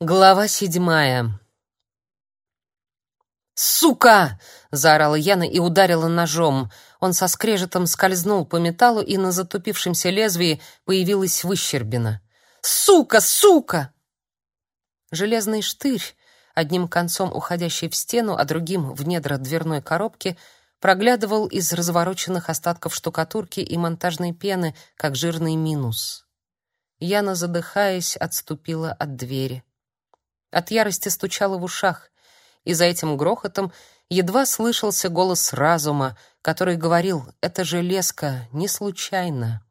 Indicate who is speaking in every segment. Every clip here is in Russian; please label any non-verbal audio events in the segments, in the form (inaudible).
Speaker 1: Глава седьмая. «Сука!» — заорала Яна и ударила ножом. Он со скрежетом скользнул по металлу, и на затупившемся лезвии появилась выщербина. «Сука! Сука!» Железный штырь, одним концом уходящий в стену, а другим в недра дверной коробки, проглядывал из развороченных остатков штукатурки и монтажной пены, как жирный минус. Яна, задыхаясь, отступила от двери. От ярости стучало в ушах, и за этим грохотом едва слышался голос разума, который говорил: "Это железка не случайно.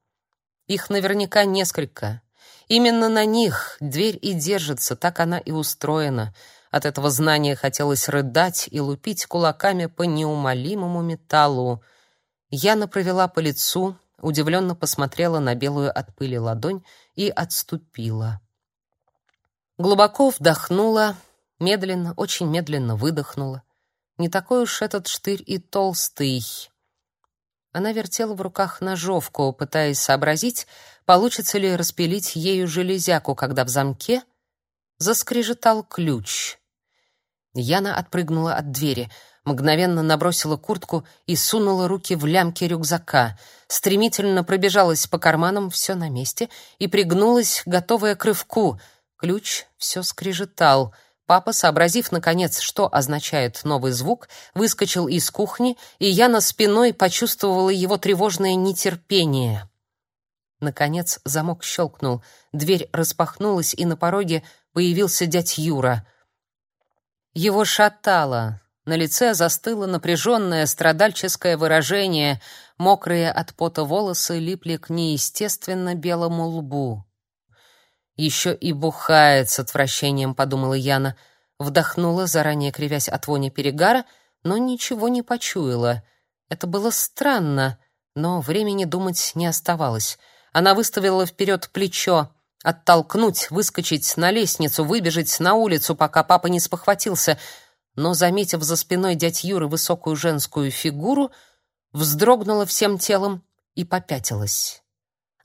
Speaker 1: Их наверняка несколько. Именно на них дверь и держится, так она и устроена". От этого знания хотелось рыдать и лупить кулаками по неумолимому металлу. Яна провела по лицу, удивленно посмотрела на белую от пыли ладонь и отступила. Глубоко вдохнула, медленно, очень медленно выдохнула. Не такой уж этот штырь и толстый. Она вертела в руках ножовку, пытаясь сообразить, получится ли распилить ею железяку, когда в замке заскрежетал ключ. Яна отпрыгнула от двери, мгновенно набросила куртку и сунула руки в лямки рюкзака, стремительно пробежалась по карманам, все на месте, и пригнулась, готовая к рывку — Ключ все скрежетал. Папа, сообразив наконец, что означает новый звук, выскочил из кухни, и я на спиной почувствовала его тревожное нетерпение. Наконец замок щелкнул, дверь распахнулась, и на пороге появился дядь Юра. Его шатало. На лице застыло напряженное страдальческое выражение, мокрые от пота волосы липли к неестественно белому лбу. Еще и бухает с отвращением, подумала Яна. Вдохнула, заранее кривясь от вони перегара, но ничего не почуяла. Это было странно, но времени думать не оставалось. Она выставила вперед плечо, оттолкнуть, выскочить на лестницу, выбежать на улицу, пока папа не спохватился, но, заметив за спиной дядь Юры высокую женскую фигуру, вздрогнула всем телом и попятилась.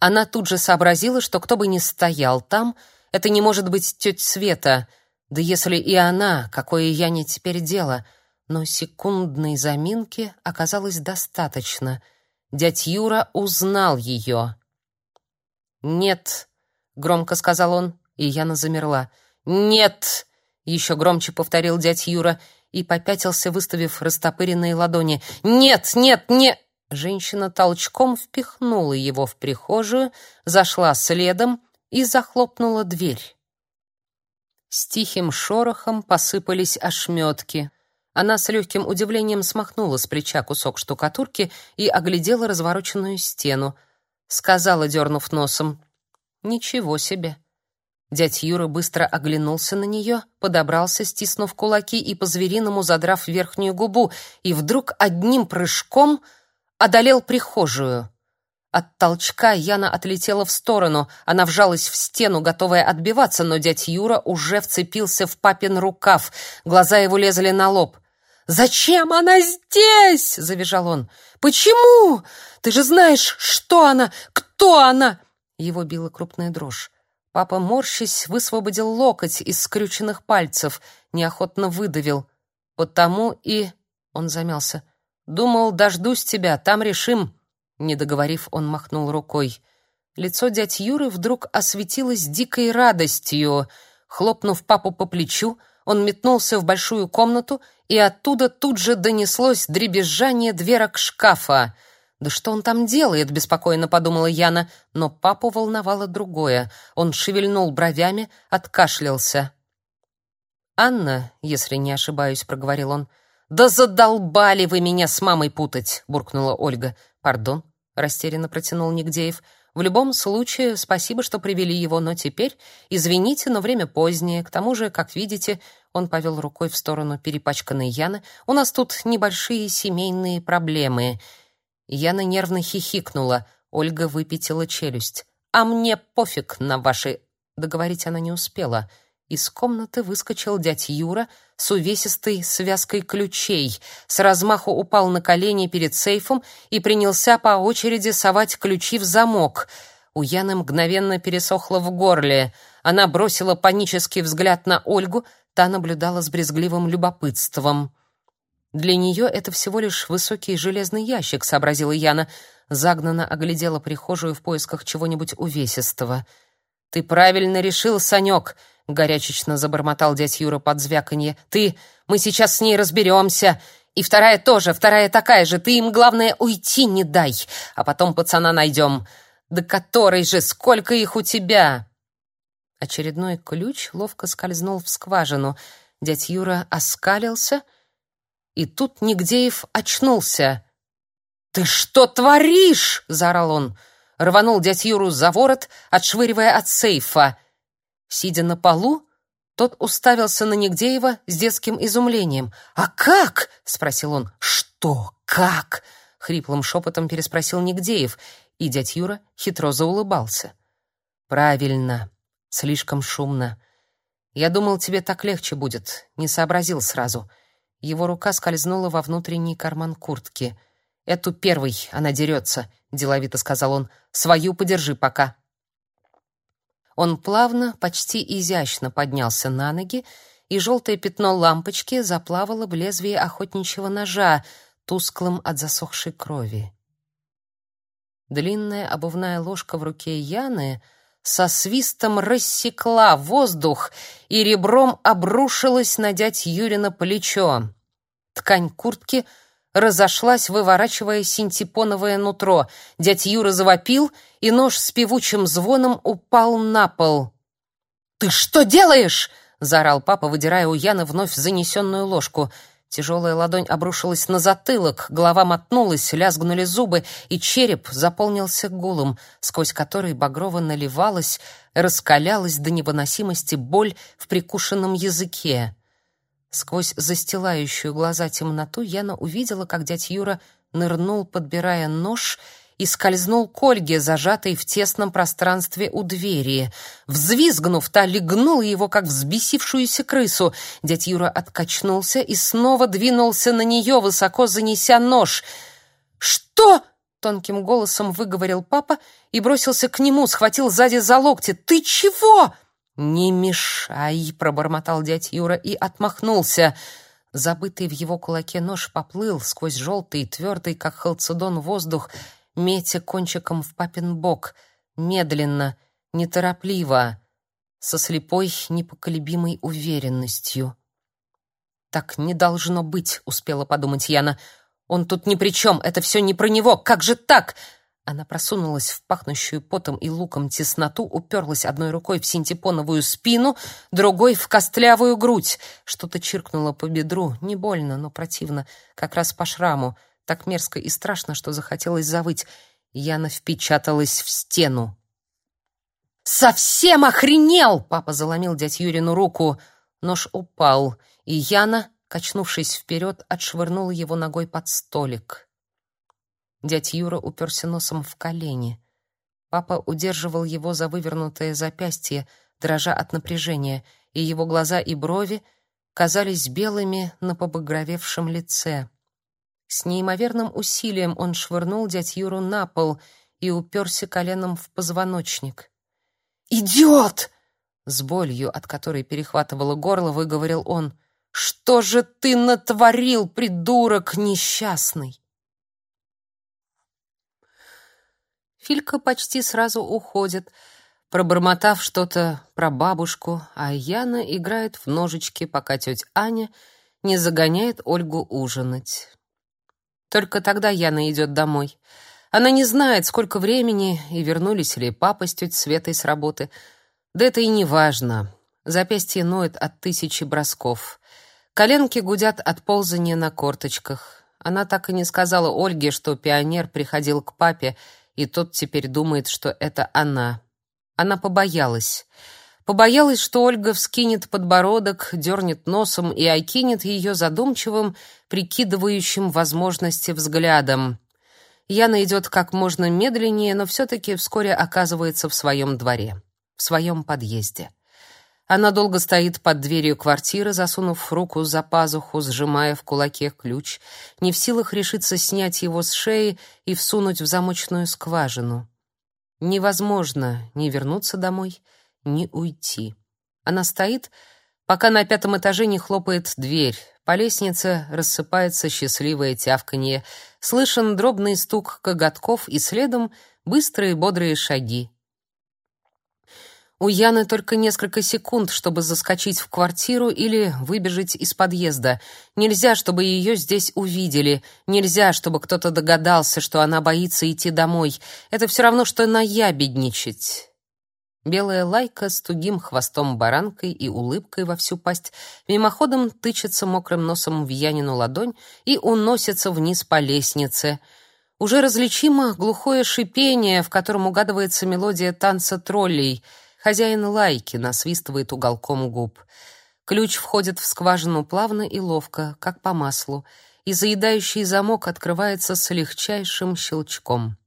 Speaker 1: Она тут же сообразила, что кто бы ни стоял там, это не может быть тетя Света. Да если и она, какое я не теперь дело. Но секундной заминки оказалось достаточно. Дядь Юра узнал ее. «Нет», — громко сказал он, и Яна замерла. «Нет!» — еще громче повторил дядь Юра и попятился, выставив растопыренные ладони. «Нет, нет, нет!» Женщина толчком впихнула его в прихожую, зашла следом и захлопнула дверь. С тихим шорохом посыпались ошметки. Она с легким удивлением смахнула с плеча кусок штукатурки и оглядела развороченную стену. Сказала, дернув носом, «Ничего себе!» Дядь Юра быстро оглянулся на нее, подобрался, стиснув кулаки и по-звериному задрав верхнюю губу, и вдруг одним прыжком — одолел прихожую. От толчка Яна отлетела в сторону. Она вжалась в стену, готовая отбиваться, но дядь Юра уже вцепился в папин рукав. Глаза его лезли на лоб. «Зачем она здесь?» — завизжал он. «Почему? Ты же знаешь, что она, кто она!» Его била крупная дрожь. Папа, морщись, высвободил локоть из скрюченных пальцев, неохотно выдавил. «Потому и...» — он замялся. Думал, дождусь тебя, там решим. Не договорив, он махнул рукой. Лицо дяди Юры вдруг осветилось дикой радостью. Хлопнув папу по плечу, он метнулся в большую комнату, и оттуда тут же донеслось дребезжание дверок шкафа. «Да что он там делает?» — беспокойно подумала Яна, но папу волновало другое. Он шевельнул бровями, откашлялся. «Анна, если не ошибаюсь», — проговорил он, — «Да задолбали вы меня с мамой путать!» — буркнула Ольга. «Пардон», — растерянно протянул Нигдеев. «В любом случае, спасибо, что привели его, но теперь, извините, но время позднее. К тому же, как видите, он повел рукой в сторону перепачканной Яны. У нас тут небольшие семейные проблемы». Яна нервно хихикнула. Ольга выпятила челюсть. «А мне пофиг на ваши...» Договорить она не успела. Из комнаты выскочил дядь Юра с увесистой связкой ключей, с размаху упал на колени перед сейфом и принялся по очереди совать ключи в замок. У Яны мгновенно пересохло в горле. Она бросила панический взгляд на Ольгу, та наблюдала с брезгливым любопытством. Для нее это всего лишь высокий железный ящик, сообразила Яна, загнанно оглядела прихожую в поисках чего-нибудь увесистого. Ты правильно решил, Санек, горячечно забормотал дядь Юра под звяканье. Ты, мы сейчас с ней разберемся. И вторая тоже, вторая такая же. Ты им главное уйти не дай, а потом пацана найдем. Да который же, сколько их у тебя? Очередной ключ ловко скользнул в скважину. Дядь Юра оскалился, и тут Нигдеев очнулся. «Ты что творишь?» — заорал он. Рванул дядь Юру за ворот, отшвыривая от сейфа. Сидя на полу, тот уставился на Нигдеева с детским изумлением. «А как?» — спросил он. «Что? Как?» — хриплым шепотом переспросил Нигдеев, и дядь Юра хитро заулыбался. «Правильно. Слишком шумно. Я думал, тебе так легче будет. Не сообразил сразу». Его рука скользнула во внутренний карман куртки. «Эту первый, она дерется», — деловито сказал он. «Свою подержи пока». Он плавно, почти изящно поднялся на ноги, и желтое пятно лампочки заплавало в лезвие охотничьего ножа, тусклым от засохшей крови. Длинная обувная ложка в руке Яны со свистом рассекла воздух и ребром обрушилась на дядь Юрина плечо. Ткань куртки разошлась, выворачивая синтепоновое нутро. Дядь Юра завопил — и нож с певучим звоном упал на пол. «Ты что делаешь?» — заорал папа, выдирая у Яны вновь занесенную ложку. Тяжелая ладонь обрушилась на затылок, голова мотнулась, лязгнули зубы, и череп заполнился гулом, сквозь который багрово наливалась, раскалялась до невыносимости боль в прикушенном языке. Сквозь застилающую глаза темноту Яна увидела, как дядь Юра нырнул, подбирая нож, и скользнул к Ольге, зажатой в тесном пространстве у двери. Взвизгнув, та легнула его, как взбесившуюся крысу. Дядь Юра откачнулся и снова двинулся на нее, высоко занеся нож. «Что?» — тонким голосом выговорил папа и бросился к нему, схватил сзади за локти. «Ты чего?» «Не мешай!» — пробормотал дядь Юра и отмахнулся. Забытый в его кулаке нож поплыл сквозь желтый, твердый, как халцедон, воздух метя кончиком в папин бок, медленно, неторопливо, со слепой, непоколебимой уверенностью. «Так не должно быть», — успела подумать Яна. «Он тут ни при чем, это все не про него, как же так?» Она просунулась в пахнущую потом и луком тесноту, уперлась одной рукой в синтепоновую спину, другой — в костлявую грудь. Что-то чиркнуло по бедру, не больно, но противно, как раз по шраму. Так мерзко и страшно, что захотелось завыть. Яна впечаталась в стену. «Совсем охренел!» — папа заломил дядь Юрину руку. Нож упал, и Яна, качнувшись вперед, отшвырнула его ногой под столик. Дядь Юра уперся носом в колени. Папа удерживал его за вывернутое запястье, дрожа от напряжения, и его глаза и брови казались белыми на побагровевшем лице. С неимоверным усилием он швырнул дядь Юру на пол и уперся коленом в позвоночник. «Идиот!» С болью, от которой перехватывало горло, выговорил он. «Что же ты натворил, придурок несчастный?» Филька почти сразу уходит, пробормотав что-то про бабушку, а Яна играет в ножички, пока тетя Аня не загоняет Ольгу ужинать. Только тогда Яна идет домой. Она не знает, сколько времени и вернулись ли папа с тетей Светой с работы. Да это и не важно. Запястье ноет от тысячи бросков. Коленки гудят от ползания на корточках. Она так и не сказала Ольге, что пионер приходил к папе, и тот теперь думает, что это она. Она побоялась. Побоялась, что Ольга вскинет подбородок, дернет носом и окинет ее задумчивым, прикидывающим возможности взглядом. Яна идет как можно медленнее, но все-таки вскоре оказывается в своем дворе, в своем подъезде. Она долго стоит под дверью квартиры, засунув руку за пазуху, сжимая в кулаке ключ, не в силах решиться снять его с шеи и всунуть в замочную скважину. Невозможно ни вернуться домой, ни уйти. Она стоит, пока на пятом этаже не хлопает дверь. По лестнице рассыпается счастливое тявканье. Слышен дробный стук коготков и следом быстрые бодрые шаги. У Яны только несколько секунд, чтобы заскочить в квартиру или выбежать из подъезда. Нельзя, чтобы ее здесь увидели. Нельзя, чтобы кто-то догадался, что она боится идти домой. Это все равно, что наябедничать. Белая лайка с тугим хвостом баранкой и улыбкой во всю пасть мимоходом тычется мокрым носом в Янину ладонь и уносится вниз по лестнице. Уже различимо глухое шипение, в котором угадывается мелодия танца троллей — Хозяин лайки насвистывает уголком губ. Ключ входит в скважину плавно и ловко, как по маслу, и заедающий замок открывается с легчайшим щелчком.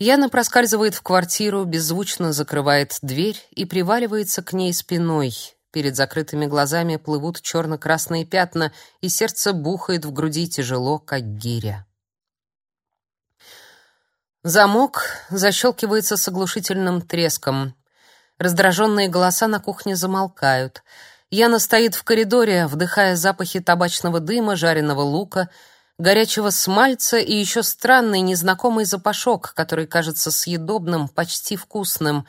Speaker 1: Яна проскальзывает в квартиру, беззвучно закрывает дверь и приваливается к ней спиной. Перед закрытыми глазами плывут черно-красные пятна, и сердце бухает в груди тяжело, как гиря. Замок защелкивается с оглушительным треском. Раздраженные голоса на кухне замолкают. Яна стоит в коридоре, вдыхая запахи табачного дыма, жареного лука, горячего смальца и еще странный незнакомый запашок, который кажется съедобным, почти вкусным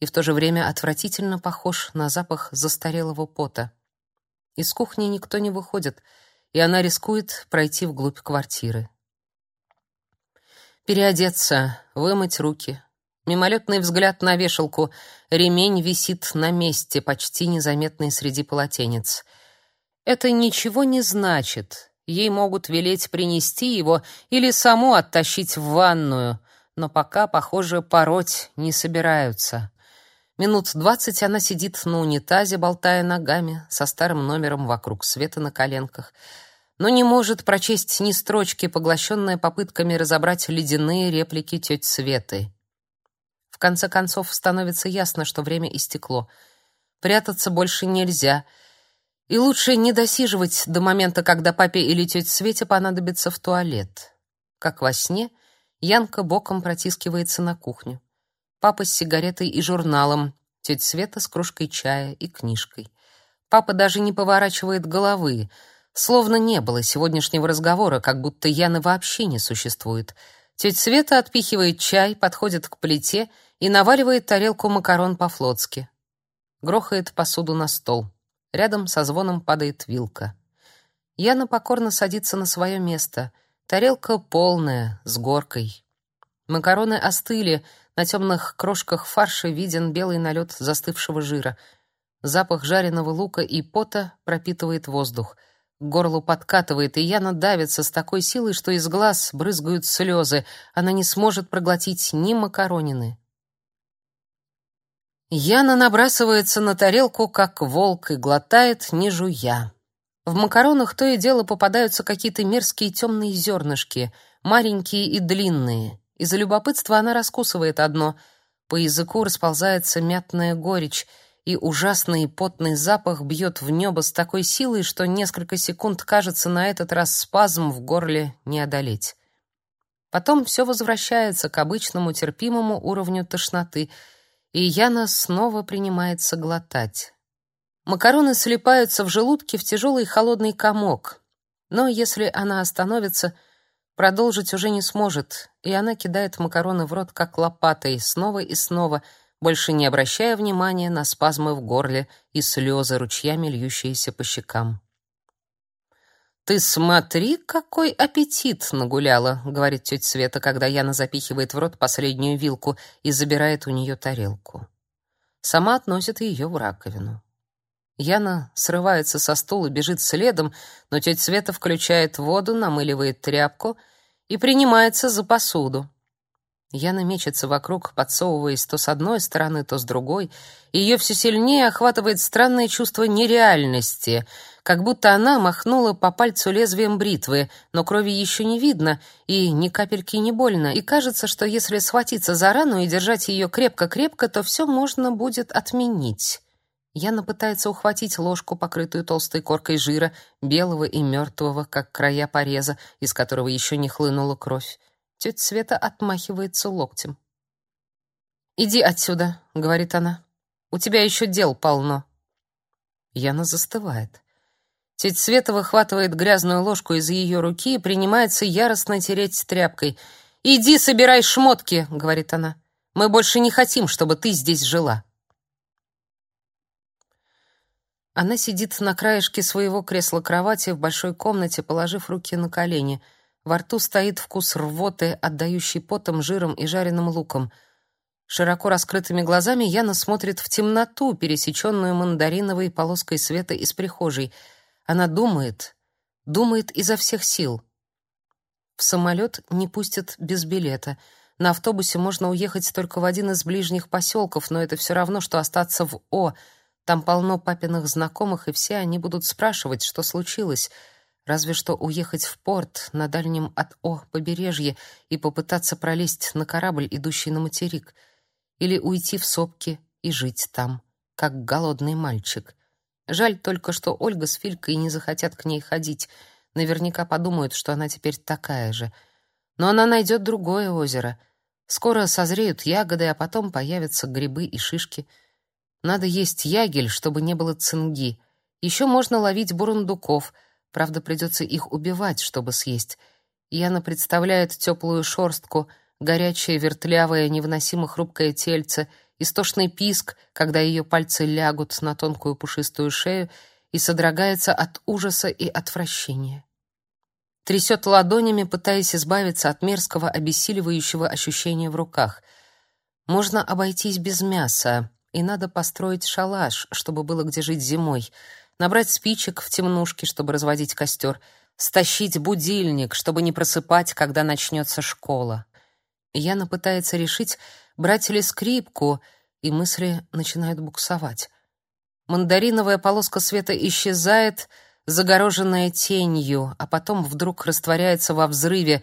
Speaker 1: и в то же время отвратительно похож на запах застарелого пота. Из кухни никто не выходит, и она рискует пройти вглубь квартиры. Переодеться, вымыть руки, Мимолетный взгляд на вешалку. Ремень висит на месте, почти незаметный среди полотенец. Это ничего не значит. Ей могут велеть принести его или саму оттащить в ванную, но пока, похоже, пороть не собираются. Минут двадцать она сидит на унитазе, болтая ногами, со старым номером вокруг света на коленках, но не может прочесть ни строчки, поглощенная попытками разобрать ледяные реплики тети Светы конце концов становится ясно, что время истекло. Прятаться больше нельзя. И лучше не досиживать до момента, когда папе или тете Свете понадобится в туалет. Как во сне, Янка боком протискивается на кухню. Папа с сигаретой и журналом, тетя Света с кружкой чая и книжкой. Папа даже не поворачивает головы, словно не было сегодняшнего разговора, как будто Яны вообще не существует. Тетя Света отпихивает чай, подходит к плите и наваливает тарелку макарон по-флотски. Грохает посуду на стол. Рядом со звоном падает вилка. Яна покорно садится на свое место. Тарелка полная, с горкой. Макароны остыли, на темных крошках фарша виден белый налет застывшего жира. Запах жареного лука и пота пропитывает воздух. К горлу подкатывает, и Яна давится с такой силой, что из глаз брызгают слезы. Она не сможет проглотить ни макаронины, Яна набрасывается на тарелку, как волк, и глотает, не жуя. В макаронах то и дело попадаются какие-то мерзкие темные зернышки, маленькие и длинные. Из-за любопытства она раскусывает одно. По языку расползается мятная горечь, и ужасный потный запах бьет в небо с такой силой, что несколько секунд кажется на этот раз спазм в горле не одолеть. Потом все возвращается к обычному терпимому уровню тошноты — и Яна снова принимается глотать. Макароны слипаются в желудке в тяжелый холодный комок. Но если она остановится, продолжить уже не сможет, и она кидает макароны в рот как лопатой, снова и снова, больше не обращая внимания на спазмы в горле и слезы, ручьями льющиеся по щекам. «Ты смотри, какой аппетит нагуляла», — говорит тетя Света, когда Яна запихивает в рот последнюю вилку и забирает у нее тарелку. Сама относит ее в раковину. Яна срывается со стула, бежит следом, но тетя Света включает воду, намыливает тряпку и принимается за посуду. Яна мечется вокруг, подсовываясь то с одной стороны, то с другой, ее все сильнее охватывает странное чувство нереальности — как будто она махнула по пальцу лезвием бритвы, но крови еще не видно, и ни капельки не больно, и кажется, что если схватиться за рану и держать ее крепко-крепко, то все можно будет отменить. Яна пытается ухватить ложку, покрытую толстой коркой жира, белого и мертвого, как края пореза, из которого еще не хлынула кровь. Тетя Света отмахивается локтем. Иди отсюда, говорит она. У тебя еще дел полно. Яна застывает. Тетя Света выхватывает грязную ложку из ее руки и принимается яростно тереть тряпкой. «Иди, собирай шмотки», — говорит она. «Мы больше не хотим, чтобы ты здесь жила». Она сидит на краешке своего кресла-кровати в большой комнате, положив руки на колени. Во рту стоит вкус рвоты, отдающий потом, жиром и жареным луком. Широко раскрытыми глазами Яна смотрит в темноту, пересеченную мандариновой полоской света из прихожей. Она думает, думает изо всех сил. В самолет не пустят без билета. На автобусе можно уехать только в один из ближних поселков, но это все равно, что остаться в О — там полно папиных знакомых, и все они будут спрашивать, что случилось. Разве что уехать в порт на дальнем от О побережье и попытаться пролезть на корабль, идущий на материк, или уйти в сопки и жить там, как голодный мальчик. Жаль только, что Ольга с Филькой не захотят к ней ходить. Наверняка подумают, что она теперь такая же. Но она найдет другое озеро. Скоро созреют ягоды, а потом появятся грибы и шишки — надо есть ягель, чтобы не было цинги. Еще можно ловить бурундуков. Правда, придется их убивать, чтобы съесть. Яна представляет теплую шорстку, горячее, вертлявое, невыносимо хрупкое тельце, истошный писк, когда ее пальцы лягут на тонкую пушистую шею и содрогается от ужаса и отвращения. Трясет ладонями, пытаясь избавиться от мерзкого, обессиливающего ощущения в руках. Можно обойтись без мяса, и надо построить шалаш, чтобы было где жить зимой, набрать спичек в темнушке, чтобы разводить костер, стащить будильник, чтобы не просыпать, когда начнется школа. Яна пытается решить, брать ли скрипку, и мысли начинают буксовать. Мандариновая полоска света исчезает, загороженная тенью, а потом вдруг растворяется во взрыве,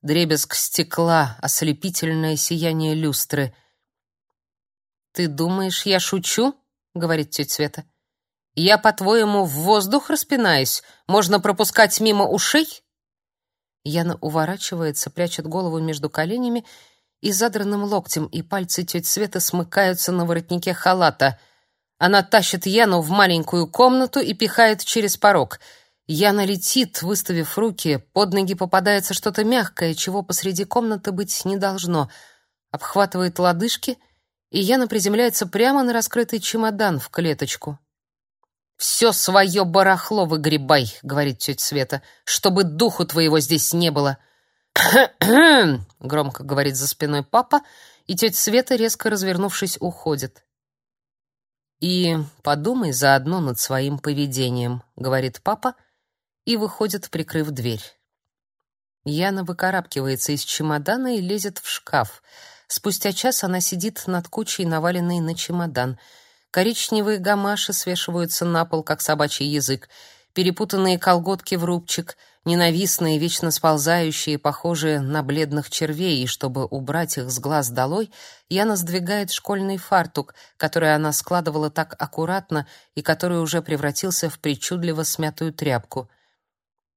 Speaker 1: дребезг стекла, ослепительное сияние люстры. «Ты думаешь, я шучу?» — говорит тетя Света. «Я, по-твоему, в воздух распинаюсь? Можно пропускать мимо ушей?» Яна уворачивается, прячет голову между коленями и задранным локтем, и пальцы тети Светы смыкаются на воротнике халата. Она тащит Яну в маленькую комнату и пихает через порог. Яна летит, выставив руки, под ноги попадается что-то мягкое, чего посреди комнаты быть не должно. Обхватывает лодыжки — и Яна приземляется прямо на раскрытый чемодан в клеточку. «Все свое барахло выгребай», — говорит тетя Света, «чтобы духу твоего здесь не было». (clears throat) громко говорит за спиной папа, и тетя Света, резко развернувшись, уходит. «И подумай заодно над своим поведением», — говорит папа, и выходит, прикрыв дверь. Яна выкарабкивается из чемодана и лезет в шкаф — Спустя час она сидит над кучей, наваленной на чемодан. Коричневые гамаши свешиваются на пол, как собачий язык. Перепутанные колготки в рубчик, ненавистные, вечно сползающие, похожие на бледных червей, и чтобы убрать их с глаз долой, Яна сдвигает школьный фартук, который она складывала так аккуратно и который уже превратился в причудливо смятую тряпку.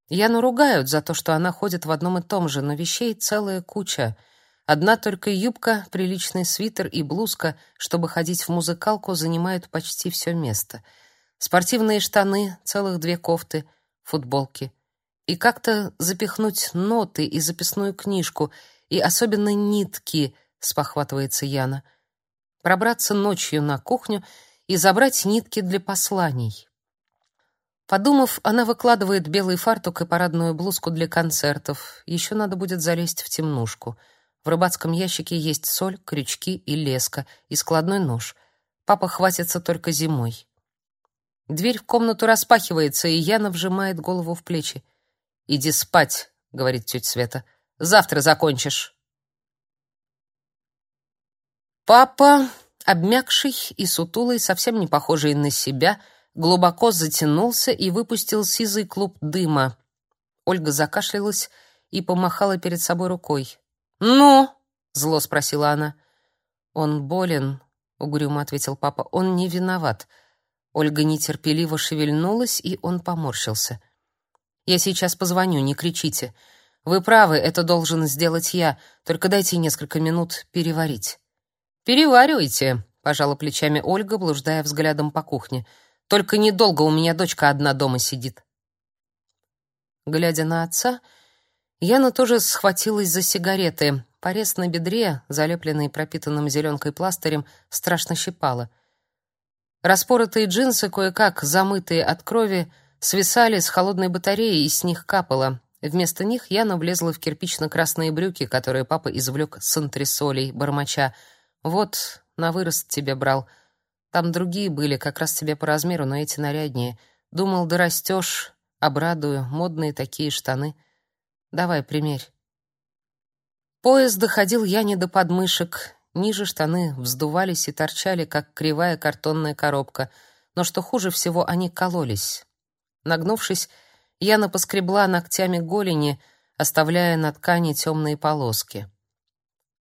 Speaker 1: Яну ругают за то, что она ходит в одном и том же, но вещей целая куча — Одна только юбка, приличный свитер и блузка, чтобы ходить в музыкалку, занимают почти все место. Спортивные штаны, целых две кофты, футболки. И как-то запихнуть ноты и записную книжку, и особенно нитки, спохватывается Яна. Пробраться ночью на кухню и забрать нитки для посланий. Подумав, она выкладывает белый фартук и парадную блузку для концертов. Еще надо будет залезть в темнушку — в рыбацком ящике есть соль, крючки и леска, и складной нож. Папа хватится только зимой. Дверь в комнату распахивается, и Яна вжимает голову в плечи. «Иди спать», — говорит тетя Света. «Завтра закончишь». Папа, обмякший и сутулый, совсем не похожий на себя, глубоко затянулся и выпустил сизый клуб дыма. Ольга закашлялась и помахала перед собой рукой. «Ну?» — зло спросила она. «Он болен», — угрюмо ответил папа. «Он не виноват». Ольга нетерпеливо шевельнулась, и он поморщился. «Я сейчас позвоню, не кричите. Вы правы, это должен сделать я, только дайте несколько минут переварить». Переваривайте, пожала плечами Ольга, блуждая взглядом по кухне. Только недолго у меня дочка одна дома сидит. Глядя на отца, Яна тоже схватилась за сигареты. Порез на бедре, залепленный пропитанным зеленкой пластырем, страшно щипало. Распоротые джинсы, кое-как замытые от крови, свисали с холодной батареи, и с них капало. Вместо них Яна влезла в кирпично-красные брюки, которые папа извлек с антресолей, бормоча. «Вот, на вырост тебе брал. Там другие были, как раз тебе по размеру, но эти наряднее. Думал, дорастешь, обрадую, модные такие штаны. Давай, примерь». Пояс доходил Яне до подмышек, ниже штаны вздувались и торчали, как кривая картонная коробка, но что хуже всего, они кололись. Нагнувшись, Яна поскребла ногтями голени, оставляя на ткани темные полоски.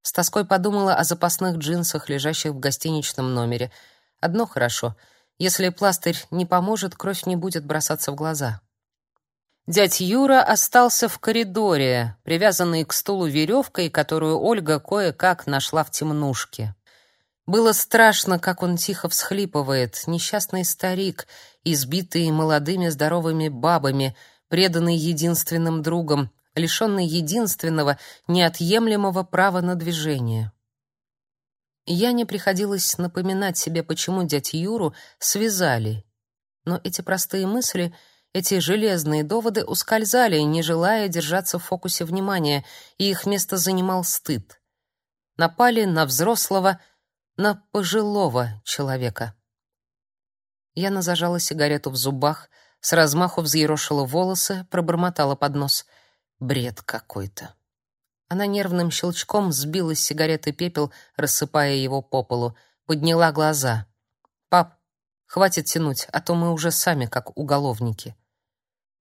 Speaker 1: С тоской подумала о запасных джинсах, лежащих в гостиничном номере. Одно хорошо. Если пластырь не поможет, кровь не будет бросаться в глаза. Дядь Юра остался в коридоре, привязанный к стулу веревкой, которую Ольга кое-как нашла в темнушке. Было страшно, как он тихо всхлипывает, несчастный старик, избитый молодыми здоровыми бабами, преданный единственным другом, лишенный единственного неотъемлемого права на движение. Я не приходилось напоминать себе, почему дядь Юру связали. Но эти простые мысли — эти железные доводы ускользали, не желая держаться в фокусе внимания, и их место занимал стыд. Напали на взрослого, на пожилого человека. Яна зажала сигарету в зубах, с размаху взъерошила волосы, пробормотала под нос. Бред какой-то. Она нервным щелчком сбила с сигареты пепел, рассыпая его по полу, подняла глаза. «Пап, хватит тянуть, а то мы уже сами как уголовники».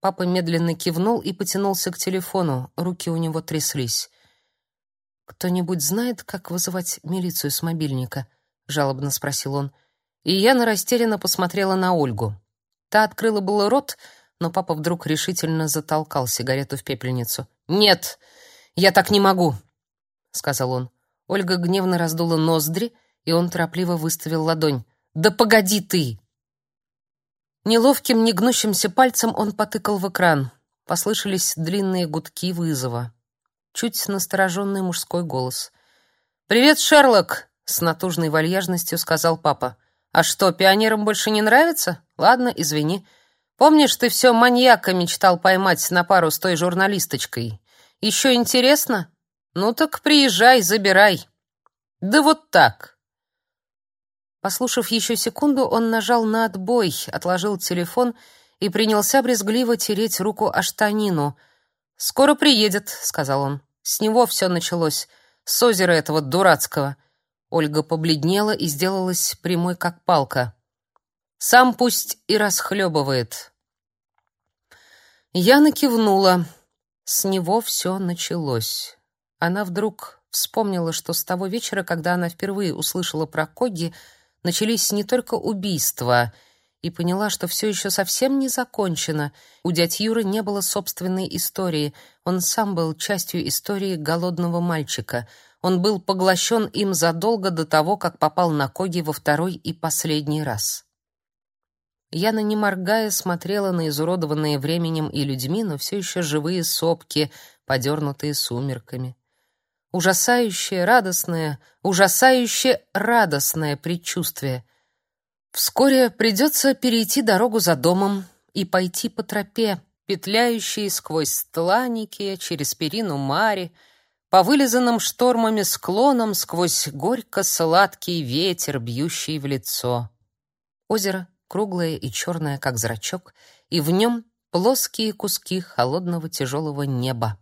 Speaker 1: Папа медленно кивнул и потянулся к телефону. Руки у него тряслись. «Кто-нибудь знает, как вызывать милицию с мобильника?» — жалобно спросил он. И я растерянно посмотрела на Ольгу. Та открыла было рот, но папа вдруг решительно затолкал сигарету в пепельницу. «Нет, я так не могу», — сказал он. Ольга гневно раздула ноздри, и он торопливо выставил ладонь. «Да погоди ты!» Неловким, негнущимся пальцем он потыкал в экран. Послышались длинные гудки вызова. Чуть настороженный мужской голос. «Привет, Шерлок!» — с натужной вальяжностью сказал папа. «А что, пионерам больше не нравится? Ладно, извини. Помнишь, ты все маньяка мечтал поймать на пару с той журналисточкой? Еще интересно? Ну так приезжай, забирай». «Да вот так!» Послушав еще секунду, он нажал на отбой, отложил телефон и принялся брезгливо тереть руку о штанину. «Скоро приедет», — сказал он. «С него все началось, с озера этого дурацкого». Ольга побледнела и сделалась прямой, как палка. «Сам пусть и расхлебывает». Яна кивнула. С него все началось. Она вдруг вспомнила, что с того вечера, когда она впервые услышала про Коги, начались не только убийства, и поняла, что все еще совсем не закончено. У дяди Юры не было собственной истории. Он сам был частью истории голодного мальчика. Он был поглощен им задолго до того, как попал на Коги во второй и последний раз. Яна, не моргая, смотрела на изуродованные временем и людьми, но все еще живые сопки, подернутые сумерками. Ужасающее радостное, ужасающе радостное предчувствие. Вскоре придется перейти дорогу за домом и пойти по тропе, петляющей сквозь стланники, через перину мари, по вылизанным штормами склонам сквозь горько-сладкий ветер, бьющий в лицо. Озеро круглое и черное, как зрачок, и в нем плоские куски холодного тяжелого неба.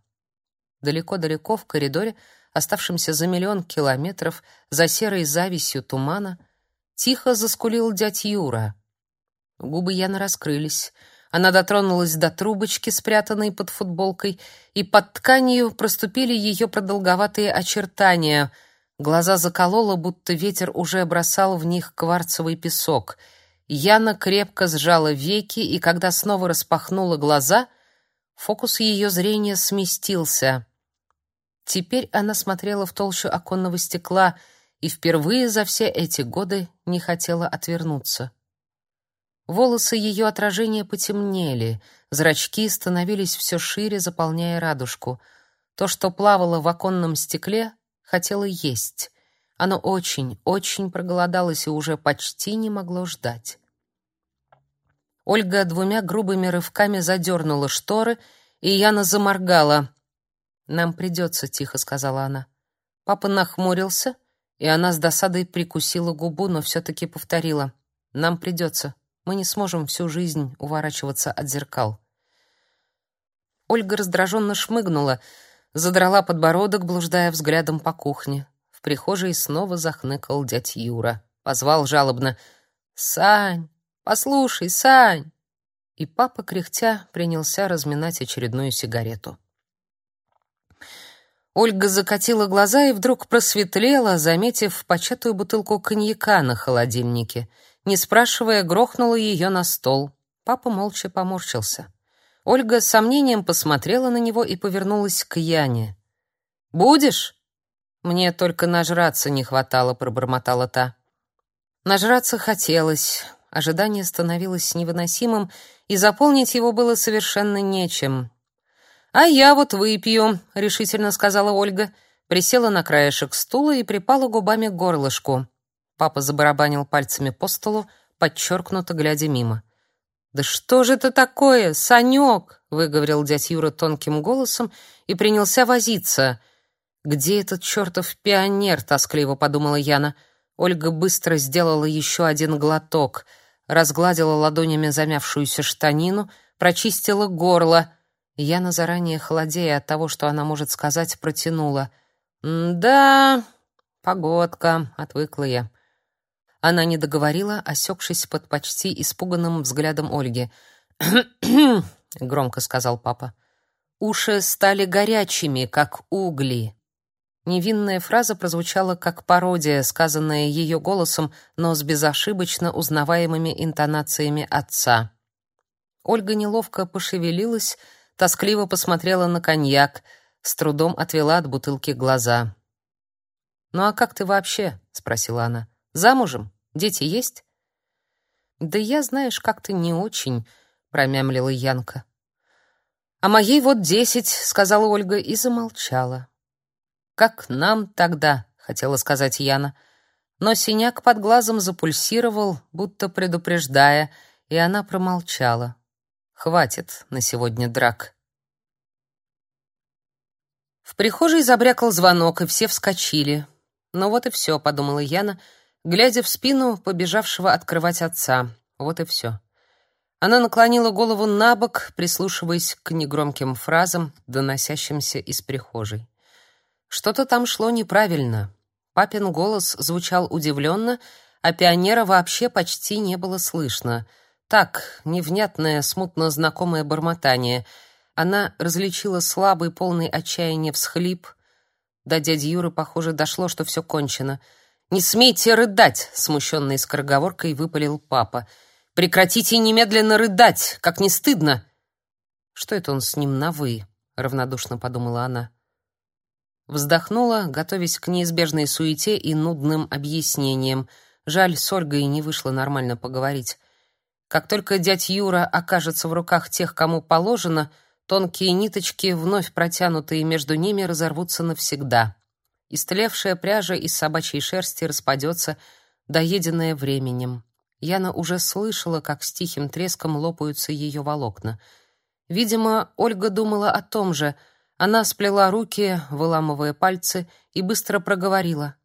Speaker 1: Далеко-далеко в коридоре оставшимся за миллион километров, за серой зависью тумана, тихо заскулил дядь Юра. Губы Яны раскрылись. Она дотронулась до трубочки, спрятанной под футболкой, и под тканью проступили ее продолговатые очертания. Глаза закололо, будто ветер уже бросал в них кварцевый песок. Яна крепко сжала веки, и когда снова распахнула глаза, фокус ее зрения сместился — Теперь она смотрела в толщу оконного стекла, и впервые за все эти годы не хотела отвернуться. Волосы ее отражения потемнели, зрачки становились все шире, заполняя радужку. То, что плавало в оконном стекле, хотело есть. Оно очень, очень проголодалось и уже почти не могло ждать. Ольга двумя грубыми рывками задернула шторы, и Яна заморгала. «Нам придется», — тихо сказала она. Папа нахмурился, и она с досадой прикусила губу, но все-таки повторила. «Нам придется. Мы не сможем всю жизнь уворачиваться от зеркал». Ольга раздраженно шмыгнула, задрала подбородок, блуждая взглядом по кухне. В прихожей снова захныкал дядь Юра. Позвал жалобно. «Сань, послушай, Сань!» И папа, кряхтя, принялся разминать очередную сигарету. Ольга закатила глаза и вдруг просветлела, заметив початую бутылку коньяка на холодильнике. Не спрашивая, грохнула ее на стол. Папа молча поморщился. Ольга с сомнением посмотрела на него и повернулась к Яне. «Будешь?» «Мне только нажраться не хватало», — пробормотала та. Нажраться хотелось. Ожидание становилось невыносимым, и заполнить его было совершенно нечем. «А я вот выпью», — решительно сказала Ольга. Присела на краешек стула и припала губами к горлышку. Папа забарабанил пальцами по столу, подчеркнуто глядя мимо. «Да что же это такое, Санек?» — выговорил дядь Юра тонким голосом и принялся возиться. «Где этот чертов пионер?» — тоскливо подумала Яна. Ольга быстро сделала еще один глоток — разгладила ладонями замявшуюся штанину, прочистила горло. Яна, заранее холодея от того, что она может сказать, протянула. «Да, погодка», — отвыкла я. Она не договорила, осекшись под почти испуганным взглядом Ольги. громко сказал папа. Уши стали горячими, как угли. Невинная фраза прозвучала как пародия, сказанная ее голосом, но с безошибочно узнаваемыми интонациями отца. Ольга неловко пошевелилась, тоскливо посмотрела на коньяк, с трудом отвела от бутылки глаза. «Ну а как ты вообще?» — спросила она. «Замужем? Дети есть?» «Да я, знаешь, как-то не очень», — промямлила Янка. «А моей вот десять», — сказала Ольга и замолчала. Как нам тогда, хотела сказать Яна. Но синяк под глазом запульсировал, будто предупреждая, и она промолчала. Хватит на сегодня драк. В прихожей забрякал звонок, и все вскочили. Ну вот и все, подумала Яна, глядя в спину побежавшего открывать отца. Вот и все. Она наклонила голову на бок, прислушиваясь к негромким фразам, доносящимся из прихожей. Что-то там шло неправильно. Папин голос звучал удивленно, а пионера вообще почти не было слышно. Так, невнятное, смутно знакомое бормотание. Она различила слабый, полный отчаяния всхлип. До дяди Юры, похоже, дошло, что все кончено. «Не смейте рыдать!» — смущенной скороговоркой выпалил папа. «Прекратите немедленно рыдать! Как не стыдно!» «Что это он с ним на «вы»?» — равнодушно подумала она. Вздохнула, готовясь к неизбежной суете и нудным объяснениям. Жаль, с Ольгой не вышло нормально поговорить. Как только дядь Юра окажется в руках тех, кому положено, тонкие ниточки, вновь протянутые между ними, разорвутся навсегда. Истлевшая пряжа из собачьей шерсти распадется, доеденная временем. Яна уже слышала, как с тихим треском лопаются ее волокна. Видимо, Ольга думала о том же — она сплела руки, выламывая пальцы, и быстро проговорила.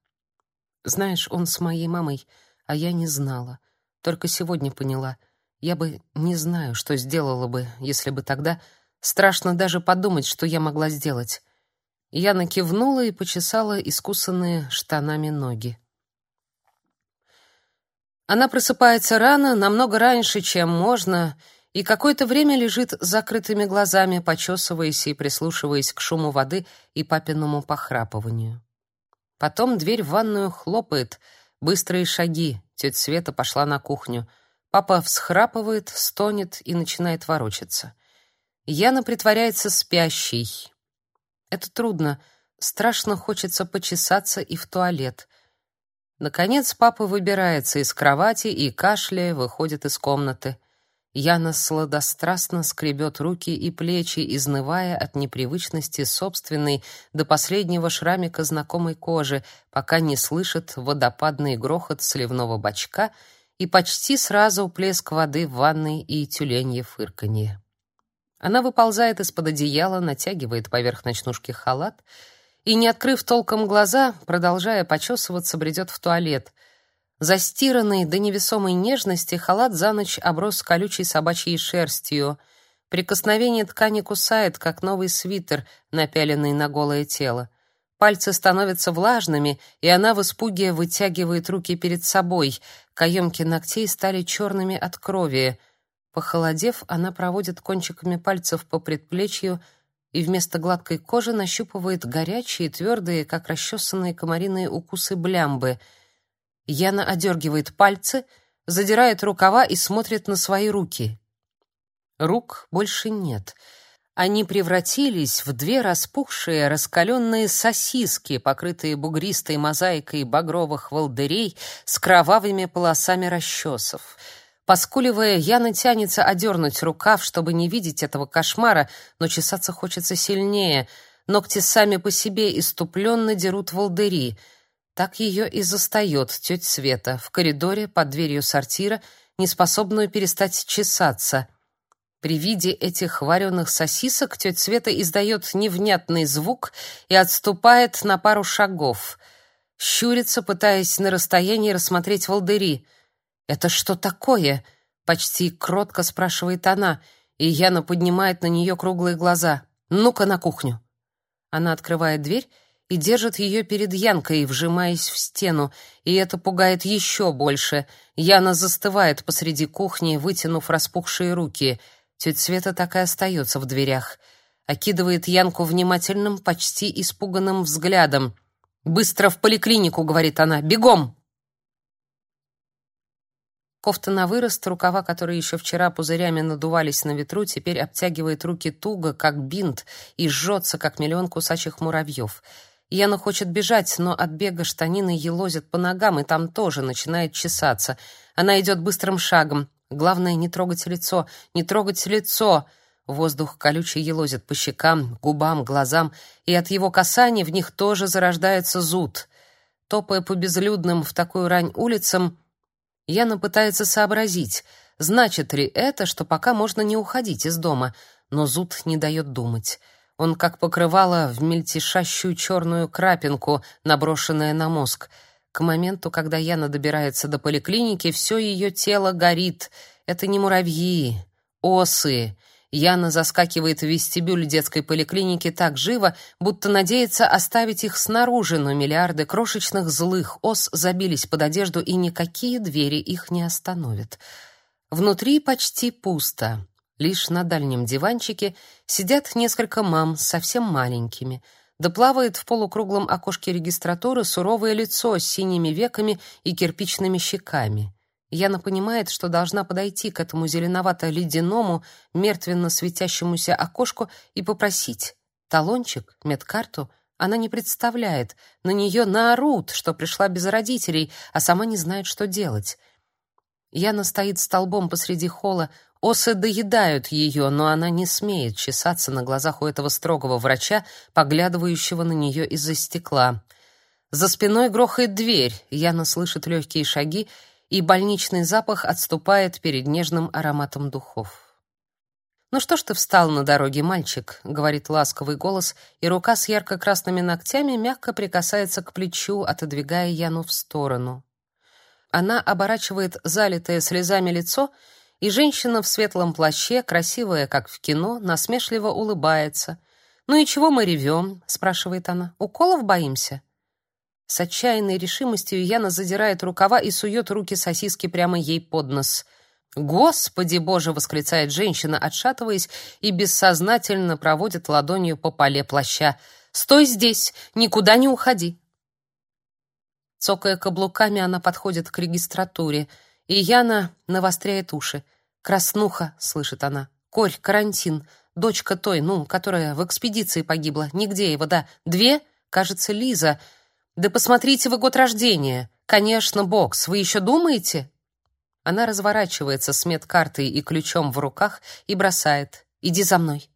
Speaker 1: «Знаешь, он с моей мамой, а я не знала. Только сегодня поняла. Я бы не знаю, что сделала бы, если бы тогда... Страшно даже подумать, что я могла сделать». Я накивнула и почесала искусанные штанами ноги. Она просыпается рано, намного раньше, чем можно, и какое-то время лежит с закрытыми глазами, почесываясь и прислушиваясь к шуму воды и папиному похрапыванию. Потом дверь в ванную хлопает, быстрые шаги. Тетя Света пошла на кухню. Папа всхрапывает, стонет и начинает ворочаться. Яна притворяется спящей. Это трудно. Страшно хочется почесаться и в туалет. Наконец папа выбирается из кровати и, кашляя, выходит из комнаты. Яна сладострастно скребет руки и плечи, изнывая от непривычности собственной до последнего шрамика знакомой кожи, пока не слышит водопадный грохот сливного бачка и почти сразу плеск воды в ванной и тюленье фырканье. Она выползает из-под одеяла, натягивает поверх ночнушки халат — и, не открыв толком глаза, продолжая почесываться, бредет в туалет. Застиранный до невесомой нежности халат за ночь оброс колючей собачьей шерстью. Прикосновение ткани кусает, как новый свитер, напяленный на голое тело. Пальцы становятся влажными, и она в испуге вытягивает руки перед собой. Каемки ногтей стали черными от крови. Похолодев, она проводит кончиками пальцев по предплечью, и вместо гладкой кожи нащупывает горячие, твердые, как расчесанные комариные укусы блямбы. Яна одергивает пальцы, задирает рукава и смотрит на свои руки. Рук больше нет. Они превратились в две распухшие, раскаленные сосиски, покрытые бугристой мозаикой багровых волдырей с кровавыми полосами расчесов — Поскуливая, Яна тянется одернуть рукав, чтобы не видеть этого кошмара, но чесаться хочется сильнее. Ногти сами по себе иступленно дерут волдыри. Так ее и застает тетя Света в коридоре под дверью сортира, неспособную перестать чесаться. При виде этих вареных сосисок тетя Света издает невнятный звук и отступает на пару шагов. Щурится, пытаясь на расстоянии рассмотреть волдыри — «Это что такое?» — почти кротко спрашивает она, и Яна поднимает на нее круглые глаза. «Ну-ка на кухню». Она открывает дверь и держит ее перед Янкой, вжимаясь в стену, и это пугает еще больше. Яна застывает посреди кухни, вытянув распухшие руки. Тетя Света так и остается в дверях. Окидывает Янку внимательным, почти испуганным взглядом. «Быстро в поликлинику», — говорит она, — «бегом!» Кофта на вырост, рукава, которые еще вчера пузырями надувались на ветру, теперь обтягивает руки туго, как бинт, и жжется, как миллион кусачих муравьев. Яна хочет бежать, но от бега штанины елозят по ногам, и там тоже начинает чесаться. Она идет быстрым шагом. Главное не трогать лицо, не трогать лицо. Воздух колючий елозит по щекам, губам, глазам, и от его касания в них тоже зарождается зуд. Топая по безлюдным в такую рань улицам, Яна пытается сообразить, значит ли это, что пока можно не уходить из дома, но зуд не дает думать. Он как покрывало в мельтешащую черную крапинку, наброшенная на мозг. К моменту, когда Яна добирается до поликлиники, все ее тело горит. Это не муравьи, осы, Яна заскакивает в вестибюль детской поликлиники так живо, будто надеется оставить их снаружи, но миллиарды крошечных злых ос забились под одежду, и никакие двери их не остановят. Внутри почти пусто. Лишь на дальнем диванчике сидят несколько мам, совсем маленькими. Да плавает в полукруглом окошке регистратуры суровое лицо с синими веками и кирпичными щеками. Яна понимает, что должна подойти к этому зеленовато-ледяному, мертвенно светящемуся окошку и попросить талончик, медкарту. Она не представляет, на нее наорут, что пришла без родителей, а сама не знает, что делать. Яна стоит столбом посреди холла, осы доедают ее, но она не смеет чесаться на глазах у этого строгого врача, поглядывающего на нее из-за стекла. За спиной грохает дверь, Яна слышит легкие шаги и больничный запах отступает перед нежным ароматом духов. «Ну что ж ты встал на дороге, мальчик?» — говорит ласковый голос, и рука с ярко-красными ногтями мягко прикасается к плечу, отодвигая Яну в сторону. Она оборачивает залитое слезами лицо, и женщина в светлом плаще, красивая, как в кино, насмешливо улыбается. «Ну и чего мы ревем?» — спрашивает она. «Уколов боимся?» С отчаянной решимостью Яна задирает рукава и сует руки сосиски прямо ей под нос. «Господи боже!» — восклицает женщина, отшатываясь и бессознательно проводит ладонью по поле плаща. «Стой здесь! Никуда не уходи!» Цокая каблуками, она подходит к регистратуре, и Яна навостряет уши. «Краснуха!» — слышит она. «Корь, карантин, дочка той, ну, которая в экспедиции погибла. Нигде его, да? Две? Кажется, Лиза. Да посмотрите вы год рождения. Конечно, бокс. Вы еще думаете? Она разворачивается с медкартой и ключом в руках и бросает: "Иди за мной".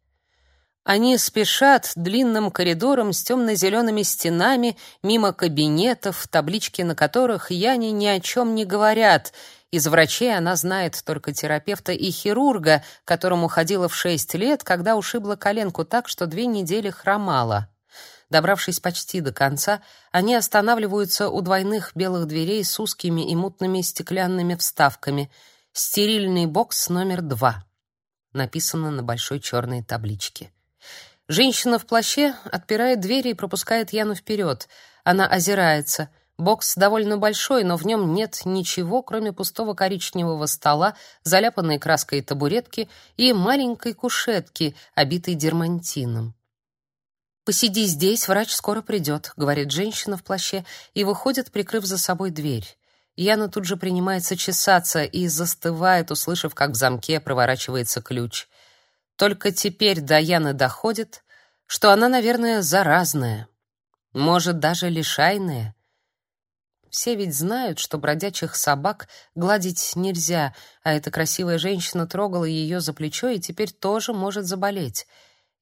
Speaker 1: Они спешат длинным коридором с темно-зелеными стенами, мимо кабинетов, таблички на которых Яне ни о чем не говорят. Из врачей она знает только терапевта и хирурга, которому ходила в шесть лет, когда ушибла коленку так, что две недели хромала. Добравшись почти до конца, они останавливаются у двойных белых дверей с узкими и мутными стеклянными вставками. «Стерильный бокс номер два», написано на большой черной табличке. Женщина в плаще отпирает двери и пропускает Яну вперед. Она озирается. Бокс довольно большой, но в нем нет ничего, кроме пустого коричневого стола, заляпанной краской табуретки и маленькой кушетки, обитой дермантином. «Посиди здесь, врач скоро придет», — говорит женщина в плаще и выходит, прикрыв за собой дверь. Яна тут же принимается чесаться и застывает, услышав, как в замке проворачивается ключ. Только теперь до Яны доходит, что она, наверное, заразная, может, даже лишайная. Все ведь знают, что бродячих собак гладить нельзя, а эта красивая женщина трогала ее за плечо и теперь тоже может заболеть.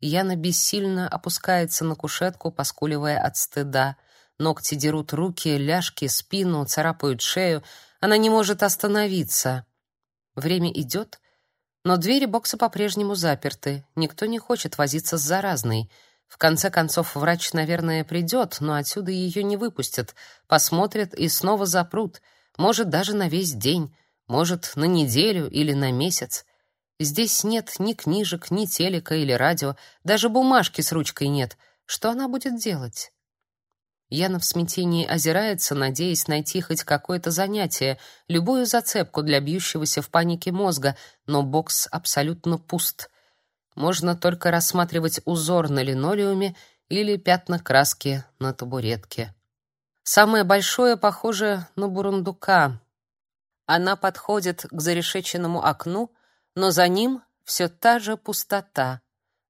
Speaker 1: Яна бессильно опускается на кушетку, поскуливая от стыда. Ногти дерут руки, ляжки, спину, царапают шею. Она не может остановиться. Время идет, но двери бокса по-прежнему заперты. Никто не хочет возиться с заразной. В конце концов, врач, наверное, придет, но отсюда ее не выпустят. Посмотрят и снова запрут. Может, даже на весь день. Может, на неделю или на месяц. Здесь нет ни книжек, ни телека или радио. Даже бумажки с ручкой нет. Что она будет делать? Яна в смятении озирается, надеясь найти хоть какое-то занятие, любую зацепку для бьющегося в панике мозга, но бокс абсолютно пуст. Можно только рассматривать узор на линолеуме или пятна краски на табуретке. Самое большое похоже на бурундука. Она подходит к зарешеченному окну, но за ним все та же пустота.